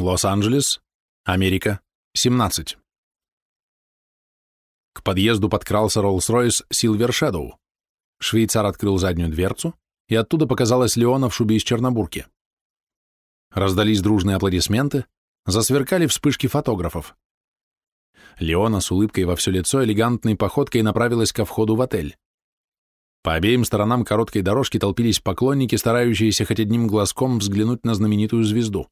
Лос-Анджелес, Америка, 17. К подъезду подкрался Роллс-Ройс Silver Shadow. Швейцар открыл заднюю дверцу, и оттуда показалась Леона в шубе из чернобурки. Раздались дружные аплодисменты, засверкали вспышки фотографов. Леона с улыбкой во все лицо элегантной походкой направилась ко входу в отель. По обеим сторонам короткой дорожки толпились поклонники, старающиеся хоть одним глазком взглянуть на знаменитую звезду.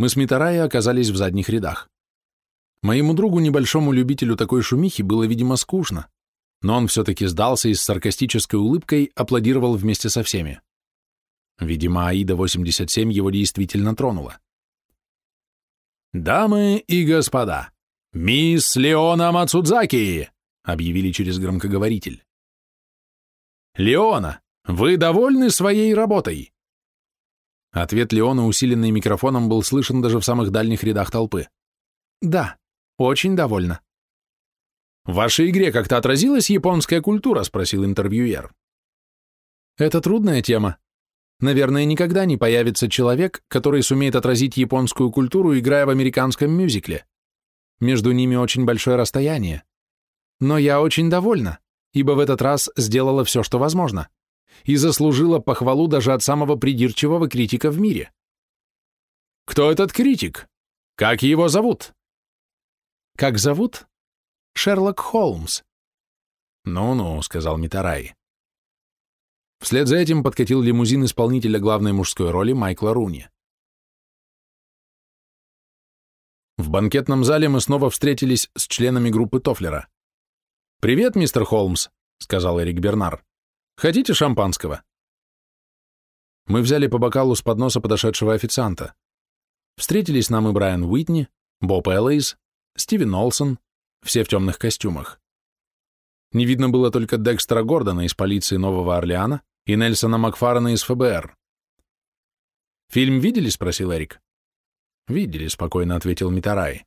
Мы с Митарай оказались в задних рядах. Моему другу, небольшому любителю такой шумихи, было, видимо, скучно, но он все-таки сдался и с саркастической улыбкой аплодировал вместе со всеми. Видимо, Аида-87 его действительно тронула. «Дамы и господа, мисс Леона Мацудзаки!» — объявили через громкоговоритель. «Леона, вы довольны своей работой?» Ответ Леона, усиленный микрофоном, был слышен даже в самых дальних рядах толпы. «Да, очень довольна». «В вашей игре как-то отразилась японская культура?» — спросил интервьюер. «Это трудная тема. Наверное, никогда не появится человек, который сумеет отразить японскую культуру, играя в американском мюзикле. Между ними очень большое расстояние. Но я очень довольна, ибо в этот раз сделала все, что возможно, и заслужила похвалу даже от самого придирчивого критика в мире. Кто этот критик? Как его зовут? Как зовут? Шерлок Холмс. Ну-ну, сказал Митарай. Вслед за этим подкатил лимузин исполнителя главной мужской роли Майкла Руни. В банкетном зале мы снова встретились с членами группы Тофлера. «Привет, мистер Холмс», — сказал Эрик Бернар. «Хотите шампанского?» Мы взяли по бокалу с подноса подошедшего официанта. Встретились нам и Брайан Уитни, Боб Эллейс, Стивен Олсон, все в темных костюмах. Не видно было только Декстера Гордона из полиции Нового Орлеана и Нельсона Макфарена из ФБР. «Фильм видели?» — спросил Эрик. «Видели», — спокойно ответил Митарай.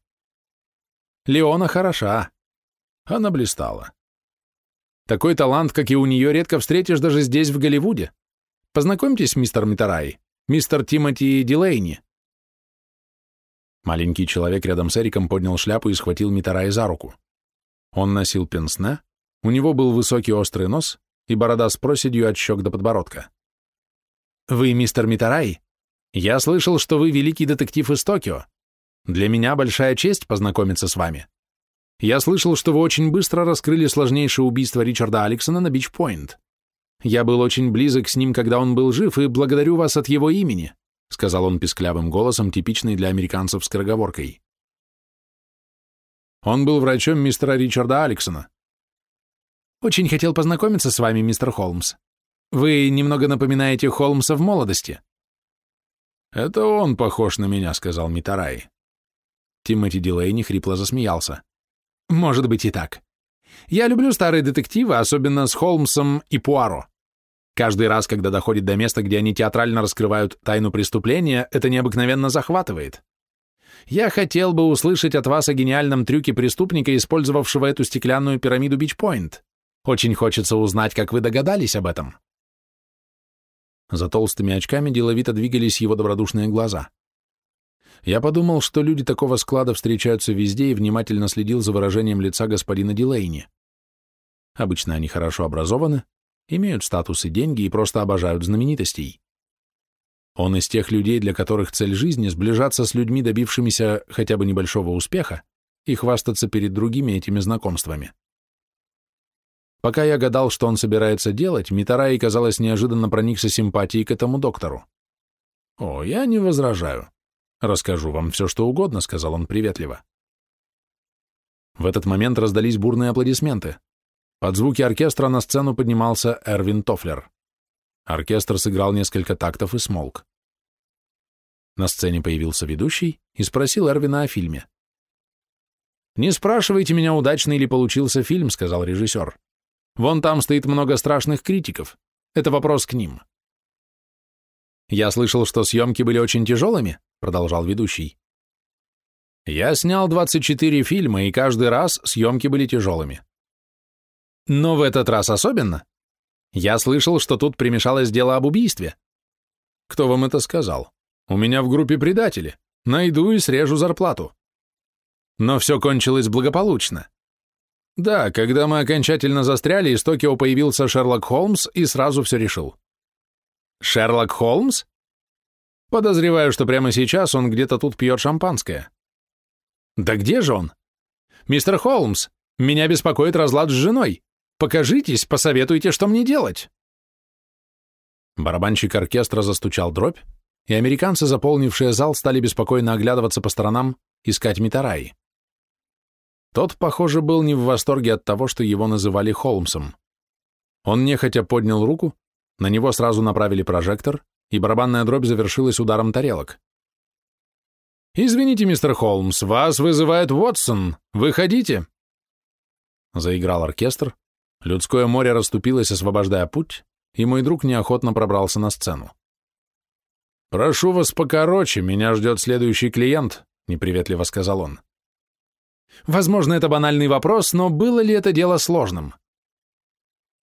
«Леона хороша. Она блистала. Такой талант, как и у нее, редко встретишь даже здесь, в Голливуде. Познакомьтесь, мистер Митарай, мистер Тимоти Дилейни». Маленький человек рядом с Эриком поднял шляпу и схватил Митарай за руку. Он носил пенсне, у него был высокий острый нос и борода с проседью от щек до подбородка. «Вы мистер Митарай? Я слышал, что вы великий детектив из Токио. Для меня большая честь познакомиться с вами. Я слышал, что вы очень быстро раскрыли сложнейшее убийство Ричарда Алексона на Бич-Пойнт. Я был очень близок с ним, когда он был жив, и благодарю вас от его имени», сказал он писклявым голосом, типичный для американцев скороговоркой. Он был врачом мистера Ричарда Алексона. Очень хотел познакомиться с вами, мистер Холмс. Вы немного напоминаете Холмса в молодости. «Это он похож на меня», — сказал Митарай. Тимоти Дилейни хрипло засмеялся. «Может быть и так. Я люблю старые детективы, особенно с Холмсом и Пуаро. Каждый раз, когда доходит до места, где они театрально раскрывают тайну преступления, это необыкновенно захватывает. Я хотел бы услышать от вас о гениальном трюке преступника, использовавшего эту стеклянную пирамиду Бичпойнт. Очень хочется узнать, как вы догадались об этом». За толстыми очками деловито двигались его добродушные глаза. Я подумал, что люди такого склада встречаются везде и внимательно следил за выражением лица господина Дилейни. Обычно они хорошо образованы, имеют статус и деньги и просто обожают знаменитостей. Он из тех людей, для которых цель жизни — сближаться с людьми, добившимися хотя бы небольшого успеха, и хвастаться перед другими этими знакомствами. Пока я гадал, что он собирается делать, Митарай, казалось, неожиданно проникся симпатией к этому доктору. «О, я не возражаю. Расскажу вам все, что угодно», — сказал он приветливо. В этот момент раздались бурные аплодисменты. Под звуки оркестра на сцену поднимался Эрвин Тофлер. Оркестр сыграл несколько тактов и смолк. На сцене появился ведущий и спросил Эрвина о фильме. «Не спрашивайте меня, удачный ли получился фильм», — сказал режиссер. Вон там стоит много страшных критиков. Это вопрос к ним. Я слышал, что съемки были очень тяжелыми, продолжал ведущий. Я снял 24 фильма, и каждый раз съемки были тяжелыми. Но в этот раз особенно. Я слышал, что тут примешалось дело об убийстве. Кто вам это сказал? У меня в группе предатели. Найду и срежу зарплату. Но все кончилось благополучно. Да, когда мы окончательно застряли, из Токио появился Шерлок Холмс и сразу все решил. Шерлок Холмс? Подозреваю, что прямо сейчас он где-то тут пьет шампанское. Да где же он? Мистер Холмс, меня беспокоит разлад с женой. Покажитесь, посоветуйте, что мне делать. Барабанщик оркестра застучал дробь, и американцы, заполнившие зал, стали беспокойно оглядываться по сторонам, искать Митараи. Тот, похоже, был не в восторге от того, что его называли Холмсом. Он нехотя поднял руку, на него сразу направили прожектор, и барабанная дробь завершилась ударом тарелок. «Извините, мистер Холмс, вас вызывает Уотсон. Выходите!» Заиграл оркестр, людское море расступилось, освобождая путь, и мой друг неохотно пробрался на сцену. «Прошу вас покороче, меня ждет следующий клиент», — неприветливо сказал он. Возможно, это банальный вопрос, но было ли это дело сложным?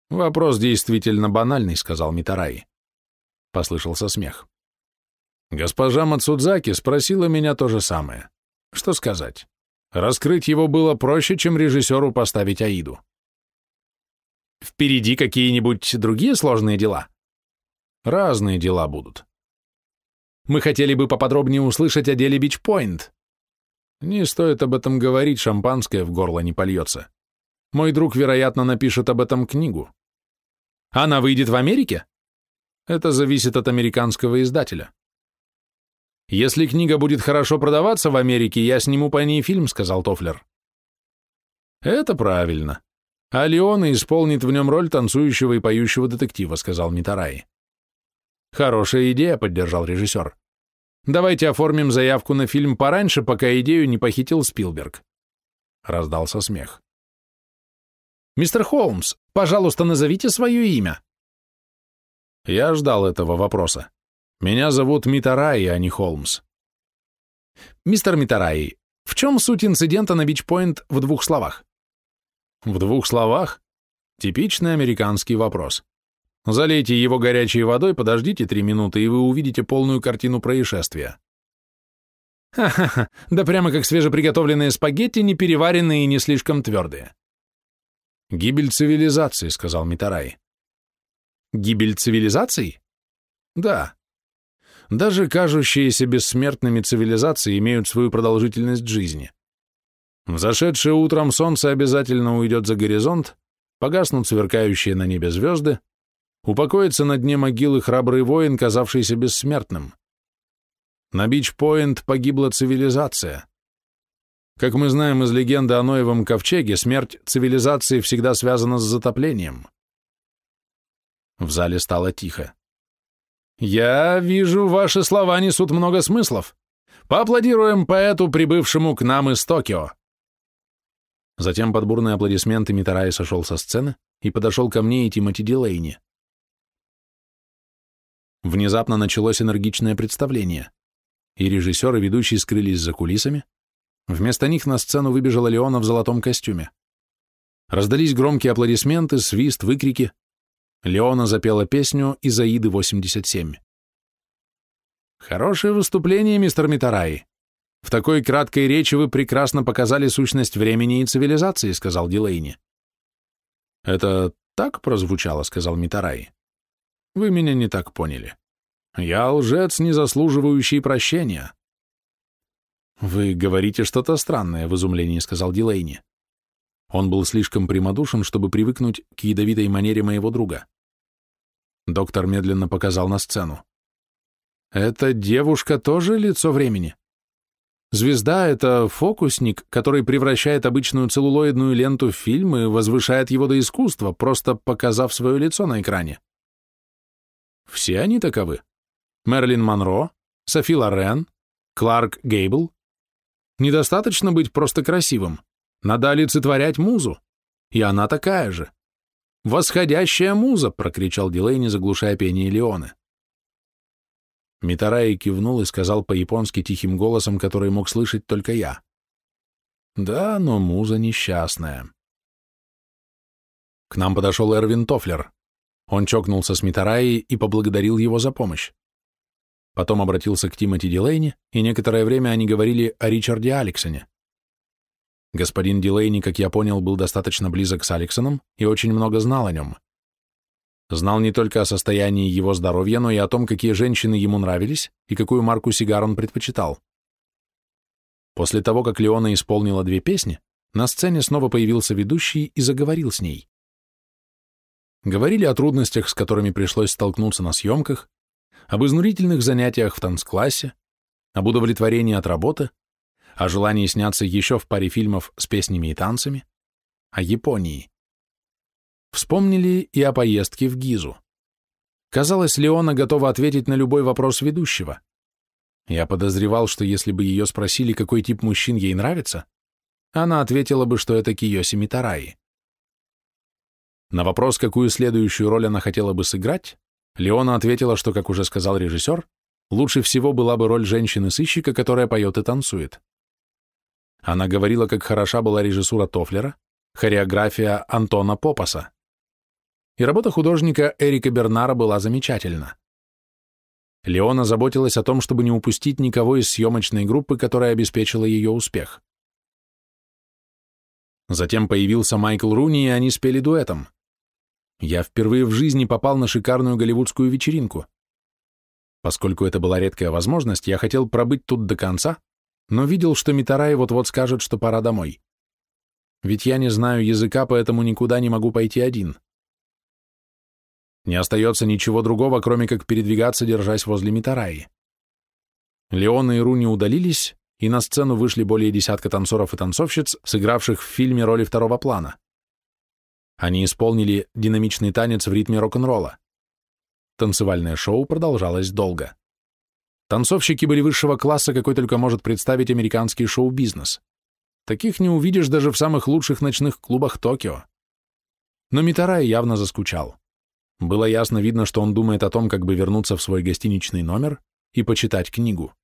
Вопрос действительно банальный, сказал Митараи. Послышался смех. Госпожа Мацудзаки спросила меня то же самое. Что сказать? Раскрыть его было проще, чем режиссеру поставить Аиду. Впереди какие-нибудь другие сложные дела? Разные дела будут. Мы хотели бы поподробнее услышать о деле Бичпойнт. Не стоит об этом говорить, шампанское в горло не польется. Мой друг, вероятно, напишет об этом книгу. Она выйдет в Америке? Это зависит от американского издателя. Если книга будет хорошо продаваться в Америке, я сниму по ней фильм, сказал Тофлер. Это правильно. А Леона исполнит в нем роль танцующего и поющего детектива, сказал Митарай. Хорошая идея, поддержал режиссер. Давайте оформим заявку на фильм пораньше, пока идею не похитил Спилберг. Раздался смех. Мистер Холмс, пожалуйста, назовите свое имя. Я ждал этого вопроса. Меня зовут Митараи, а не Холмс. Мистер Митараи, в чем суть инцидента на Бичпойнт в двух словах? В двух словах? Типичный американский вопрос. Залейте его горячей водой, подождите три минуты, и вы увидите полную картину происшествия. Ха-ха-ха, да прямо как свежеприготовленные спагетти, не переваренные и не слишком твердые. Гибель цивилизации, сказал Митарай. Гибель цивилизаций? Да. Даже кажущиеся бессмертными цивилизации имеют свою продолжительность жизни. Взошедшее утром солнце обязательно уйдет за горизонт, погаснут сверкающие на небе звезды, упокоится на дне могилы храбрый воин, казавшийся бессмертным. На Бич-Пойнт погибла цивилизация. Как мы знаем из легенды о Ноевом ковчеге, смерть цивилизации всегда связана с затоплением. В зале стало тихо. «Я вижу, ваши слова несут много смыслов. Поаплодируем поэту, прибывшему к нам из Токио». Затем под бурные аплодисменты Митарай сошел со сцены и подошел ко мне и Тимоти Дилейни. Внезапно началось энергичное представление, и режиссер и ведущий скрылись за кулисами. Вместо них на сцену выбежала Леона в золотом костюме. Раздались громкие аплодисменты, свист, выкрики. Леона запела песню из Аиды 87. «Хорошее выступление, мистер Митараи. В такой краткой речи вы прекрасно показали сущность времени и цивилизации», — сказал Дилейни. «Это так прозвучало», — сказал Митараи. Вы меня не так поняли. Я лжец, не заслуживающий прощения. Вы говорите что-то странное, в изумлении сказал Дилейни. Он был слишком прямодушен, чтобы привыкнуть к ядовитой манере моего друга. Доктор медленно показал на сцену. «Эта девушка тоже лицо времени. Звезда — это фокусник, который превращает обычную целлулоидную ленту в фильм и возвышает его до искусства, просто показав свое лицо на экране. Все они таковы. Мерлин Монро, Софи Лорен, Кларк Гейбл. Недостаточно быть просто красивым. Надо олицетворять музу. И она такая же. «Восходящая муза!» — прокричал Дилейни, заглушая пение Леоны. Митараи кивнул и сказал по-японски тихим голосом, который мог слышать только я. «Да, но муза несчастная». К нам подошел Эрвин Тофлер. Он чокнулся с Митараи и поблагодарил его за помощь. Потом обратился к Тимоти Дилейни, и некоторое время они говорили о Ричарде Алексоне. Господин Дилейни, как я понял, был достаточно близок с Алексоном и очень много знал о нем. Знал не только о состоянии его здоровья, но и о том, какие женщины ему нравились и какую марку сигар он предпочитал. После того, как Леона исполнила две песни, на сцене снова появился ведущий и заговорил с ней. Говорили о трудностях, с которыми пришлось столкнуться на съемках, об изнурительных занятиях в танцклассе, об удовлетворении от работы, о желании сняться еще в паре фильмов с песнями и танцами, о Японии. Вспомнили и о поездке в Гизу. Казалось, Леона готова ответить на любой вопрос ведущего. Я подозревал, что если бы ее спросили, какой тип мужчин ей нравится, она ответила бы, что это Киоси Митараи. На вопрос, какую следующую роль она хотела бы сыграть, Леона ответила, что, как уже сказал режиссер, лучше всего была бы роль женщины-сыщика, которая поет и танцует. Она говорила, как хороша была режиссура Тофлера, хореография Антона Попаса. И работа художника Эрика Бернара была замечательна. Леона заботилась о том, чтобы не упустить никого из съемочной группы, которая обеспечила ее успех. Затем появился Майкл Руни, и они спели дуэтом. Я впервые в жизни попал на шикарную голливудскую вечеринку. Поскольку это была редкая возможность, я хотел пробыть тут до конца, но видел, что Митарай вот-вот скажет, что пора домой. Ведь я не знаю языка, поэтому никуда не могу пойти один. Не остается ничего другого, кроме как передвигаться, держась возле Митараи. Леон и Руни удалились, и на сцену вышли более десятка танцоров и танцовщиц, сыгравших в фильме роли второго плана. Они исполнили динамичный танец в ритме рок-н-ролла. Танцевальное шоу продолжалось долго. Танцовщики были высшего класса, какой только может представить американский шоу-бизнес. Таких не увидишь даже в самых лучших ночных клубах Токио. Но Митарай явно заскучал. Было ясно видно, что он думает о том, как бы вернуться в свой гостиничный номер и почитать книгу.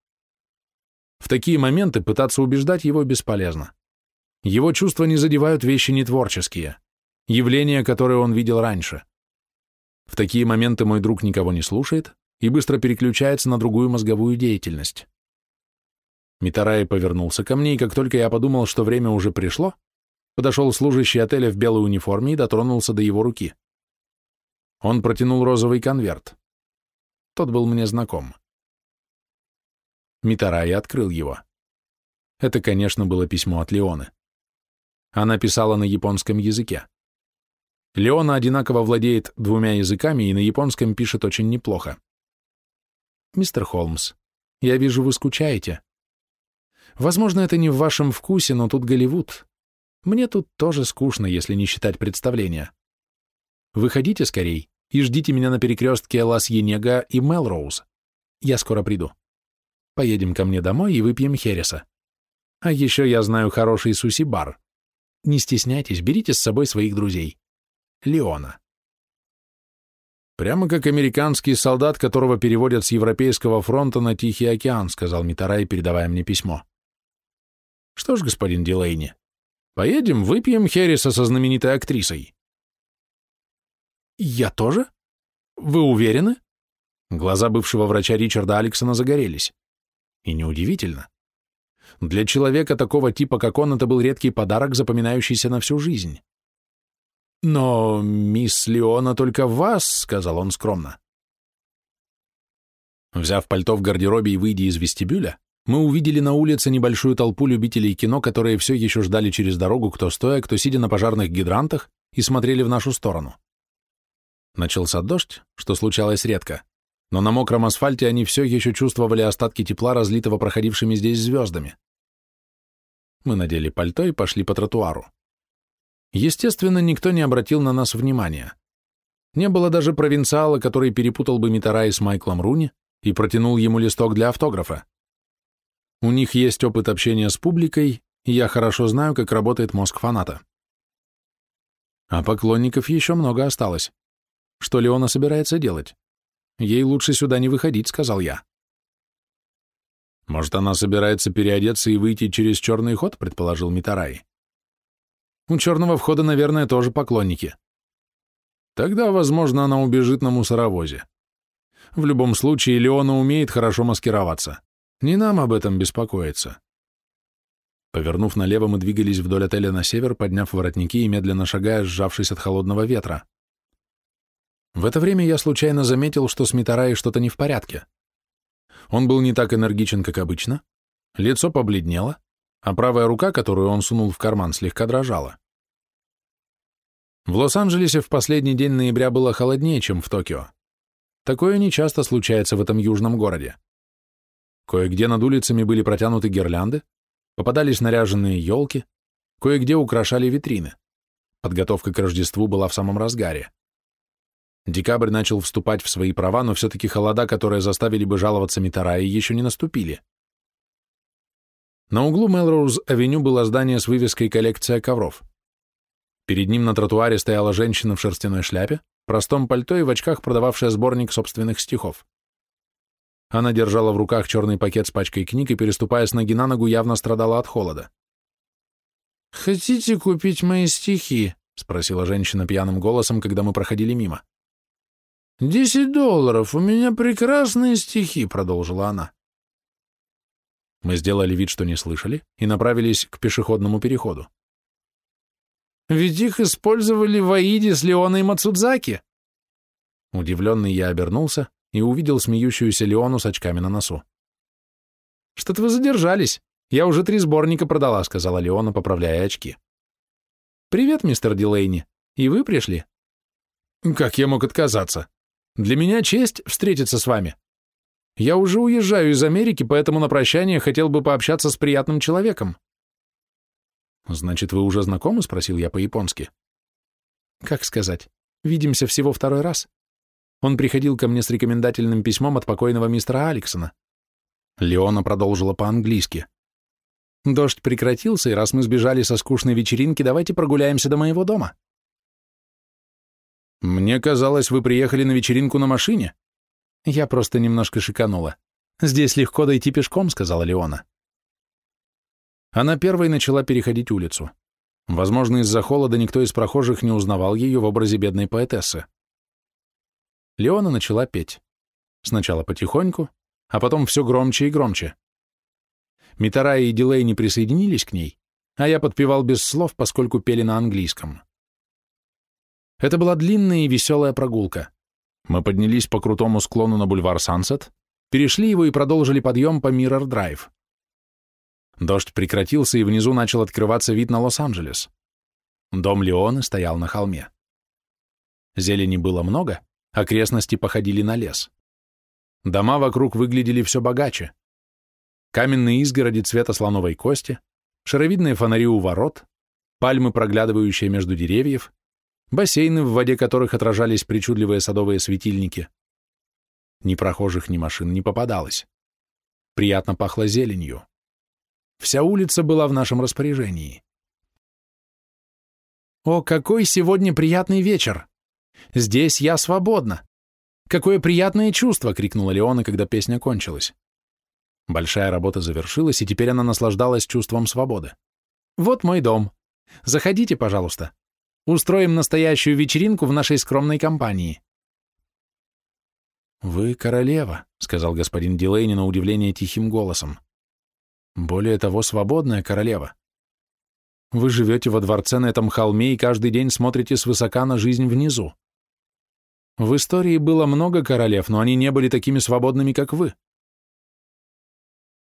В такие моменты пытаться убеждать его бесполезно. Его чувства не задевают вещи нетворческие явление, которое он видел раньше. В такие моменты мой друг никого не слушает и быстро переключается на другую мозговую деятельность. Митарай повернулся ко мне, и как только я подумал, что время уже пришло, подошел служащий отеля в белой униформе и дотронулся до его руки. Он протянул розовый конверт. Тот был мне знаком. Митарай открыл его. Это, конечно, было письмо от Леоны. Она писала на японском языке. Леона одинаково владеет двумя языками и на японском пишет очень неплохо. Мистер Холмс, я вижу, вы скучаете. Возможно, это не в вашем вкусе, но тут Голливуд. Мне тут тоже скучно, если не считать представления. Выходите скорей и ждите меня на перекрестке Лас-Енега и Мелроуз. Я скоро приду. Поедем ко мне домой и выпьем хереса. А еще я знаю хороший суси-бар. Не стесняйтесь, берите с собой своих друзей. Леона. «Прямо как американский солдат, которого переводят с Европейского фронта на Тихий океан», сказал Митарай, передавая мне письмо. «Что ж, господин Дилейни, поедем, выпьем Херриса со знаменитой актрисой». «Я тоже? Вы уверены?» Глаза бывшего врача Ричарда Алексона загорелись. И неудивительно. Для человека такого типа, как он, это был редкий подарок, запоминающийся на всю жизнь. «Но мисс Леона только вас», — сказал он скромно. Взяв пальто в гардеробе и выйдя из вестибюля, мы увидели на улице небольшую толпу любителей кино, которые все еще ждали через дорогу, кто стоя, кто сидя на пожарных гидрантах, и смотрели в нашу сторону. Начался дождь, что случалось редко, но на мокром асфальте они все еще чувствовали остатки тепла, разлитого проходившими здесь звездами. Мы надели пальто и пошли по тротуару. Естественно, никто не обратил на нас внимания. Не было даже провинциала, который перепутал бы Митарай с Майклом Руни и протянул ему листок для автографа. У них есть опыт общения с публикой, и я хорошо знаю, как работает мозг фаната. А поклонников еще много осталось. Что Леона собирается делать? Ей лучше сюда не выходить, сказал я. Может, она собирается переодеться и выйти через черный ход, предположил Митарай. У черного входа, наверное, тоже поклонники. Тогда, возможно, она убежит на мусоровозе. В любом случае, Леона умеет хорошо маскироваться. Не нам об этом беспокоиться. Повернув налево, мы двигались вдоль отеля на север, подняв воротники и медленно шагая, сжавшись от холодного ветра. В это время я случайно заметил, что с Митараей что-то не в порядке. Он был не так энергичен, как обычно, лицо побледнело, а правая рука, которую он сунул в карман, слегка дрожала. В Лос-Анджелесе в последний день ноября было холоднее, чем в Токио. Такое нечасто случается в этом южном городе. Кое-где над улицами были протянуты гирлянды, попадались наряженные елки, кое-где украшали витрины. Подготовка к Рождеству была в самом разгаре. Декабрь начал вступать в свои права, но все-таки холода, которые заставили бы жаловаться Митараи, еще не наступили. На углу Мелроуз-авеню было здание с вывеской «Коллекция ковров». Перед ним на тротуаре стояла женщина в шерстяной шляпе, простом пальто и в очках, продававшая сборник собственных стихов. Она держала в руках черный пакет с пачкой книг и, переступая с ноги на ногу, явно страдала от холода. «Хотите купить мои стихи?» — спросила женщина пьяным голосом, когда мы проходили мимо. «Десять долларов, у меня прекрасные стихи», — продолжила она. Мы сделали вид, что не слышали, и направились к пешеходному переходу. «Ведь их использовали в Аиде с Леоной Мацудзаки!» Удивленный я обернулся и увидел смеющуюся Леону с очками на носу. «Что-то вы задержались. Я уже три сборника продала», — сказала Леона, поправляя очки. «Привет, мистер Дилейни. И вы пришли?» «Как я мог отказаться?» Для меня честь встретиться с вами. Я уже уезжаю из Америки, поэтому на прощание хотел бы пообщаться с приятным человеком. Значит, вы уже знакомы? Спросил я по-японски. Как сказать? Видимся всего второй раз. Он приходил ко мне с рекомендательным письмом от покойного мистера Алексона. Леона продолжила по-английски. Дождь прекратился, и раз мы сбежали со скучной вечеринки, давайте прогуляемся до моего дома. «Мне казалось, вы приехали на вечеринку на машине». «Я просто немножко шиканула. Здесь легко дойти пешком», — сказала Леона. Она первой начала переходить улицу. Возможно, из-за холода никто из прохожих не узнавал ее в образе бедной поэтессы. Леона начала петь. Сначала потихоньку, а потом все громче и громче. Митара и Дилей не присоединились к ней, а я подпевал без слов, поскольку пели на английском. Это была длинная и веселая прогулка. Мы поднялись по крутому склону на бульвар Сансет, перешли его и продолжили подъем по Миррор-драйв. Дождь прекратился, и внизу начал открываться вид на Лос-Анджелес. Дом Леоны стоял на холме. Зелени было много, окрестности походили на лес. Дома вокруг выглядели все богаче. Каменные изгороди цвета слоновой кости, шаровидные фонари у ворот, пальмы, проглядывающие между деревьев, бассейны, в воде которых отражались причудливые садовые светильники. Ни прохожих, ни машин не попадалось. Приятно пахло зеленью. Вся улица была в нашем распоряжении. «О, какой сегодня приятный вечер! Здесь я свободна! Какое приятное чувство!» — крикнула Леона, когда песня кончилась. Большая работа завершилась, и теперь она наслаждалась чувством свободы. «Вот мой дом. Заходите, пожалуйста. Устроим настоящую вечеринку в нашей скромной компании». «Вы королева», — сказал господин Дилейни на удивление тихим голосом. «Более того, свободная королева. Вы живете во дворце на этом холме и каждый день смотрите свысока на жизнь внизу. В истории было много королев, но они не были такими свободными, как вы».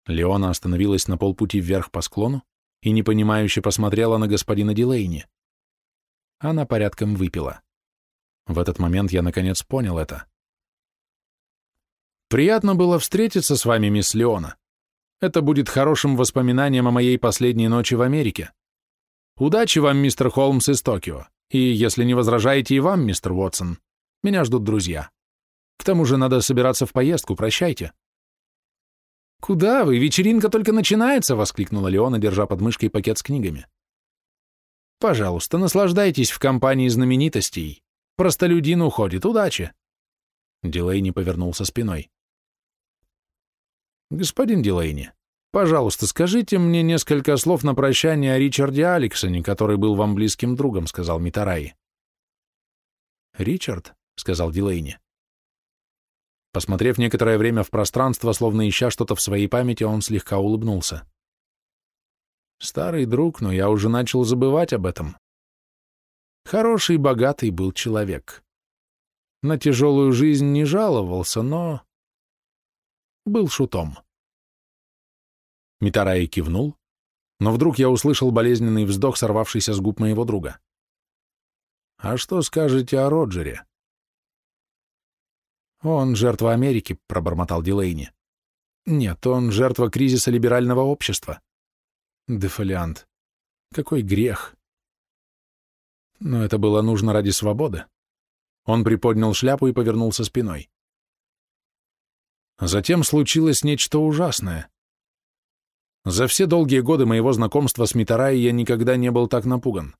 Леона остановилась на полпути вверх по склону и непонимающе посмотрела на господина Дилейни. Она порядком выпила. В этот момент я наконец понял это. Приятно было встретиться с вами, мисс Леона. Это будет хорошим воспоминанием о моей последней ночи в Америке. Удачи вам, мистер Холмс из Токио. И, если не возражаете, и вам, мистер Уотсон. Меня ждут друзья. К тому же надо собираться в поездку, прощайте. «Куда вы? Вечеринка только начинается!» — воскликнула Леона, держа под мышкой пакет с книгами. Пожалуйста, наслаждайтесь в компании знаменитостей. Простолюдин уходит. Удачи!» Дилейни повернулся спиной. «Господин Дилейни, пожалуйста, скажите мне несколько слов на прощание о Ричарде Алексоне, который был вам близким другом», — сказал Митараи. «Ричард?» — сказал Дилейни. Посмотрев некоторое время в пространство, словно ища что-то в своей памяти, он слегка улыбнулся. Старый друг, но я уже начал забывать об этом. Хороший и богатый был человек. На тяжелую жизнь не жаловался, но... был шутом. Митараи кивнул, но вдруг я услышал болезненный вздох, сорвавшийся с губ моего друга. «А что скажете о Роджере?» «Он жертва Америки», — пробормотал Дилейни. «Нет, он жертва кризиса либерального общества». Дефолиант. Какой грех. Но это было нужно ради свободы. Он приподнял шляпу и повернулся спиной. Затем случилось нечто ужасное. За все долгие годы моего знакомства с Митарай я никогда не был так напуган.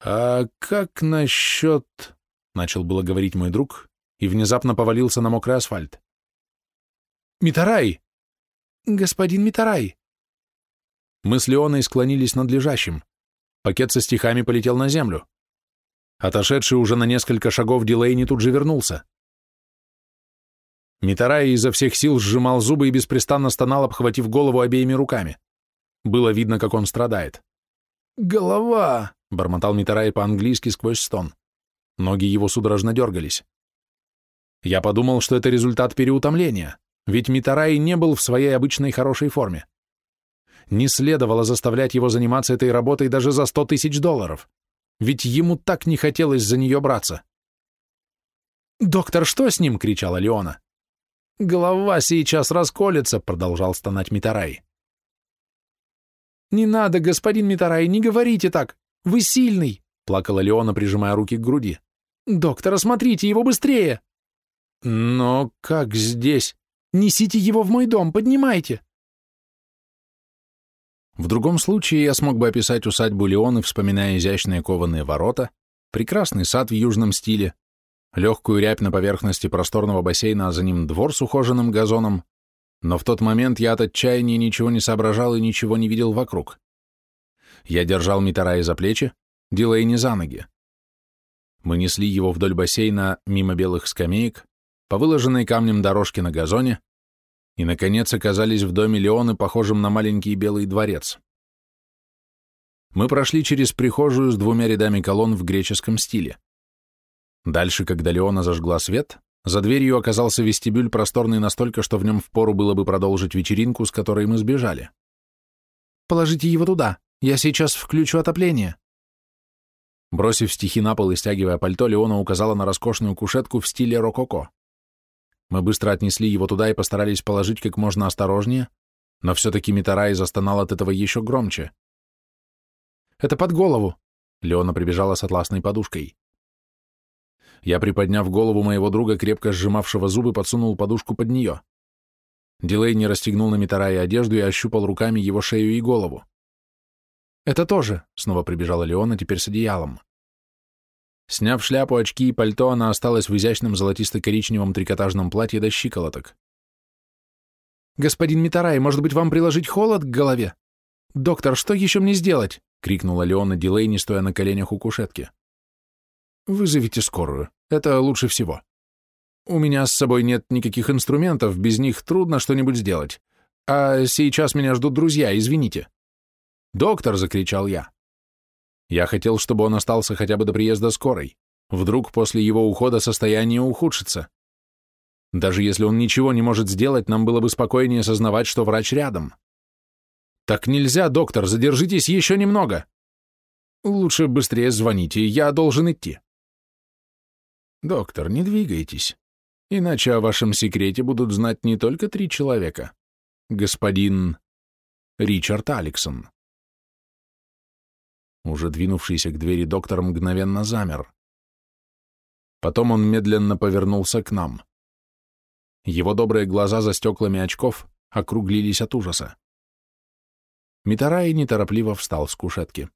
«А как насчет...» — начал было говорить мой друг, и внезапно повалился на мокрый асфальт. «Митарай! Господин Митарай!» Мы с Леоной склонились над лежащим. Пакет со стихами полетел на землю. Отошедший уже на несколько шагов Дилейни тут же вернулся. Митарай изо всех сил сжимал зубы и беспрестанно стонал, обхватив голову обеими руками. Было видно, как он страдает. «Голова!» — бормотал Митарай по-английски сквозь стон. Ноги его судорожно дергались. Я подумал, что это результат переутомления, ведь Митарай не был в своей обычной хорошей форме не следовало заставлять его заниматься этой работой даже за сто тысяч долларов, ведь ему так не хотелось за нее браться. «Доктор, что с ним?» — кричала Леона. «Голова сейчас расколется», — продолжал стонать Митарай. «Не надо, господин Митарай, не говорите так! Вы сильный!» — плакала Леона, прижимая руки к груди. «Доктор, осмотрите его быстрее!» «Но как здесь? Несите его в мой дом, поднимайте!» В другом случае я смог бы описать усадьбу Леоны, вспоминая изящные кованые ворота, прекрасный сад в южном стиле, легкую рябь на поверхности просторного бассейна, а за ним двор с ухоженным газоном, но в тот момент я от отчаяния ничего не соображал и ничего не видел вокруг. Я держал Митарая за плечи, Дилейни за ноги. Мы несли его вдоль бассейна мимо белых скамеек, по выложенной камнем дорожке на газоне, и, наконец, оказались в доме Леоны, похожем на маленький белый дворец. Мы прошли через прихожую с двумя рядами колонн в греческом стиле. Дальше, когда Леона зажгла свет, за дверью оказался вестибюль, просторный настолько, что в нем впору было бы продолжить вечеринку, с которой мы сбежали. «Положите его туда, я сейчас включу отопление». Бросив стихи на пол и стягивая пальто, Леона указала на роскошную кушетку в стиле рококо. Мы быстро отнесли его туда и постарались положить как можно осторожнее, но все-таки Митарай застонал от этого еще громче. «Это под голову!» — Леона прибежала с атласной подушкой. Я, приподняв голову моего друга, крепко сжимавшего зубы, подсунул подушку под нее. Дилей не расстегнул на Митарае одежду и ощупал руками его шею и голову. «Это тоже!» — снова прибежала Леона, теперь с одеялом. Сняв шляпу, очки и пальто, она осталась в изящном золотисто-коричневом трикотажном платье до щиколоток. «Господин Митарай, может быть, вам приложить холод к голове? Доктор, что еще мне сделать?» — крикнула Леона Дилейни, стоя на коленях у кушетки. «Вызовите скорую. Это лучше всего. У меня с собой нет никаких инструментов, без них трудно что-нибудь сделать. А сейчас меня ждут друзья, извините». «Доктор!» — закричал я. Я хотел, чтобы он остался хотя бы до приезда скорой. Вдруг после его ухода состояние ухудшится. Даже если он ничего не может сделать, нам было бы спокойнее сознавать, что врач рядом. Так нельзя, доктор, задержитесь еще немного. Лучше быстрее звоните, я должен идти. Доктор, не двигайтесь, иначе о вашем секрете будут знать не только три человека. Господин Ричард Алексон. Уже двинувшийся к двери доктор мгновенно замер. Потом он медленно повернулся к нам. Его добрые глаза за стеклами очков округлились от ужаса. Митарай неторопливо встал с кушетки.